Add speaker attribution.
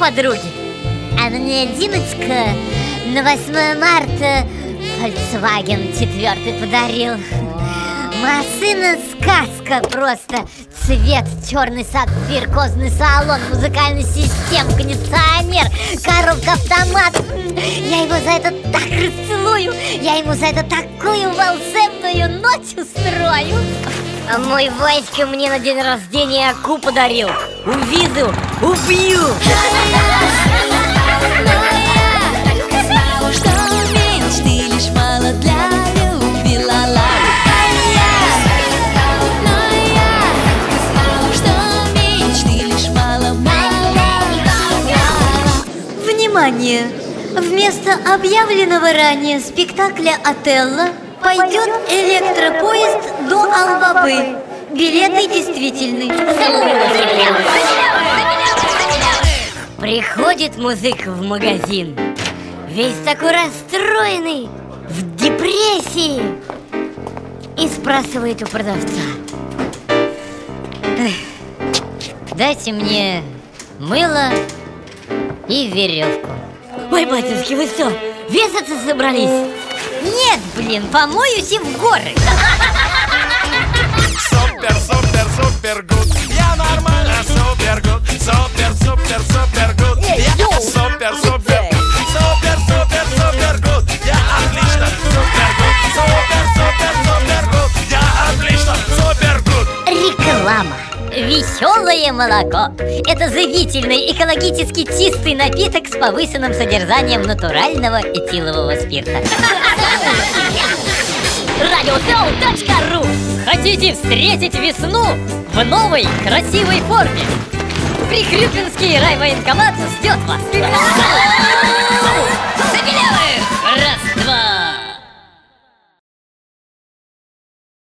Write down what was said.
Speaker 1: подруги. А мне Диночка на 8 марта Volkswagen четвертый подарил. Машина сказка просто. Цвет, черный сапфир, козный салон, музыкальная система, кондиционер, коробка автомат. Я его за это так расцелую, я ему за это такую волшебную ночь устрою А мой Васька мне на день рождения Аку подарил Увиду, убью! Внимание! Вместо объявленного ранее спектакля «Отелло» пойдет электропоезд до Албабы. Билеты действительны. Приходит музык в магазин Весь такой расстроенный В депрессии И спрашивает у продавца Дайте мне мыло и веревку Ой, батюшки, вы что, весаться собрались? Нет, блин, помоюсь и в горы.
Speaker 2: Супер, супер, супер гуд. Я нормально, супер гуд. Супер, супер, супер
Speaker 1: Веселое молоко – это живительный, экологически чистый напиток с повышенным содержанием натурального этилового спирта. Радиосоу.ру Хотите встретить весну в новой красивой форме? Прихрюпинский райвоенкомат ждет вас!